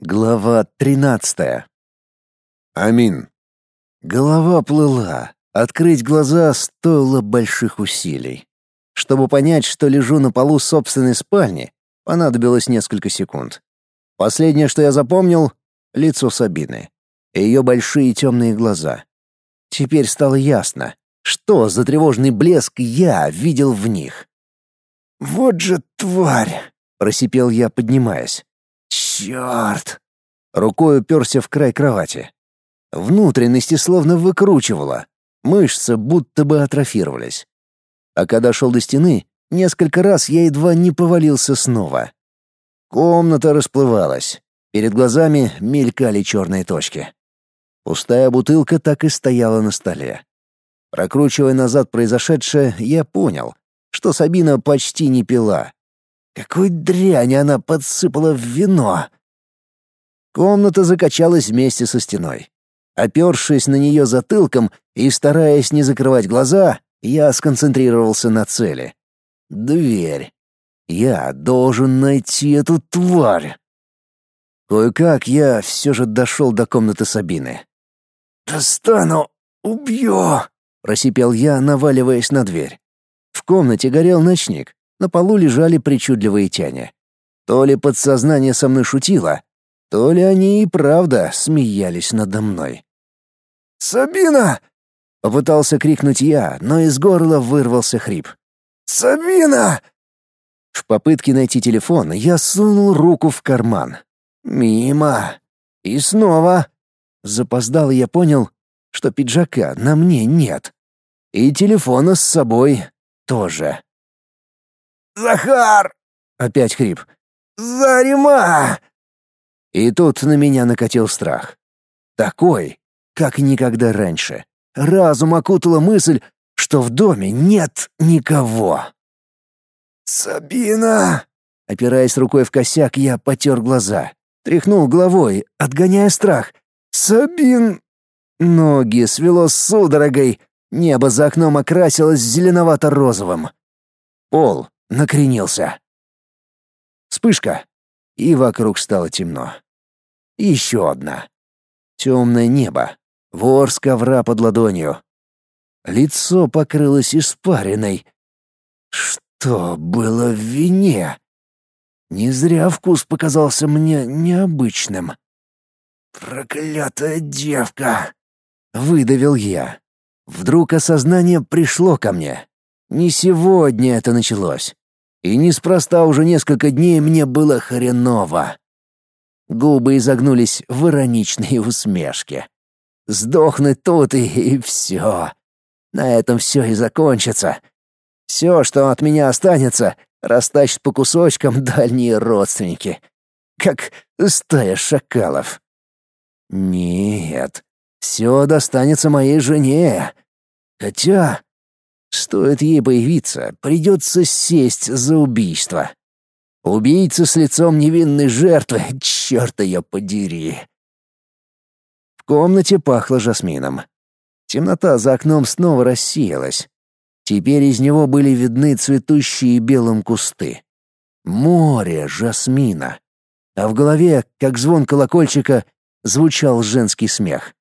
Глава тринадцатая. Амин. Голова плыла. Открыть глаза стоило больших усилий. Чтобы понять, что лежу на полу собственной спальни, понадобилось несколько секунд. Последнее, что я запомнил — лицо Сабины. Ее большие темные глаза. Теперь стало ясно, что за тревожный блеск я видел в них. «Вот же тварь!» — просипел я, поднимаясь. Черт! Рукой уперся в край кровати. Внутренности словно выкручивало. Мышцы будто бы атрофировались. А когда шел до стены, несколько раз я едва не повалился снова. Комната расплывалась. Перед глазами мелькали черные точки. Пустая бутылка так и стояла на столе. Прокручивая назад произошедшее, я понял, что Сабина почти не пила. Какой дрянь она подсыпала в вино! Комната закачалась вместе со стеной. Опершись на нее затылком и стараясь не закрывать глаза, я сконцентрировался на цели. Дверь. Я должен найти эту тварь. Кое-как я все же дошел до комнаты Сабины. «Достану! Убью!» — просипел я, наваливаясь на дверь. В комнате горел ночник. На полу лежали причудливые тени. То ли подсознание со мной шутило, то ли они и правда смеялись надо мной. «Сабина!» — попытался крикнуть я, но из горла вырвался хрип. «Сабина!» В попытке найти телефон я сунул руку в карман. Мимо. И снова. Запоздал я понял, что пиджака на мне нет. И телефона с собой тоже. «Захар!» — опять хрип. «Зарима!» И тут на меня накатил страх. Такой, как никогда раньше. Разум окутала мысль, что в доме нет никого. «Сабина!» Опираясь рукой в косяк, я потер глаза. Тряхнул головой, отгоняя страх. «Сабин!» Ноги свело судорогой. Небо за окном окрасилось зеленовато-розовым. Пол накренился. Вспышка, и вокруг стало темно. Еще одна. Темное небо, ворс ковра под ладонью. Лицо покрылось испариной. Что было в вине? Не зря вкус показался мне необычным. «Проклятая девка!» — выдавил я. Вдруг осознание пришло ко мне. Не сегодня это началось. И неспроста уже несколько дней мне было хреново. Губы изогнулись в ироничные усмешки. Сдохнуть тут и, и все. На этом все и закончится. Все, что от меня останется, растащат по кусочкам дальние родственники. Как стая шакалов. Нет, все достанется моей жене. Хотя Стоит ей появиться, придется сесть за убийство. Убийца с лицом невинной жертвы, черт ее подери. В комнате пахло жасмином. Темнота за окном снова рассеялась. Теперь из него были видны цветущие белым кусты. Море жасмина. А в голове, как звон колокольчика, звучал женский смех.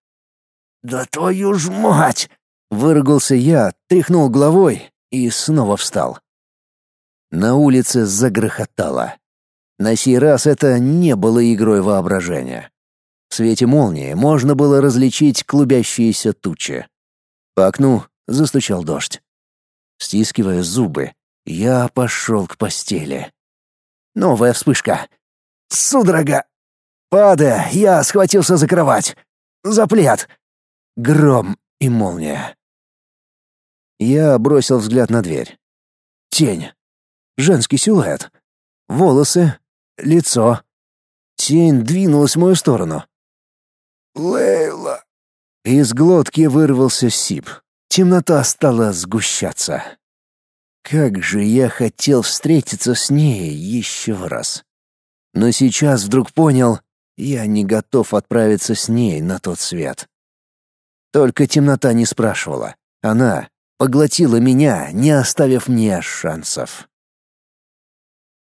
«Да твою ж мать!» Выругался я, тряхнул головой и снова встал. На улице загрохотало. На сей раз это не было игрой воображения. В свете молнии можно было различить клубящиеся тучи. По окну застучал дождь. Стискивая зубы, я пошел к постели. Новая вспышка. Судорога! Падая, я схватился за кровать. За плед. Гром и молния. Я бросил взгляд на дверь. Тень. Женский силуэт. Волосы. Лицо. Тень двинулась в мою сторону. «Лейла!» Из глотки вырвался сип. Темнота стала сгущаться. Как же я хотел встретиться с ней еще раз. Но сейчас вдруг понял, я не готов отправиться с ней на тот свет. Только темнота не спрашивала. Она поглотила меня, не оставив мне шансов.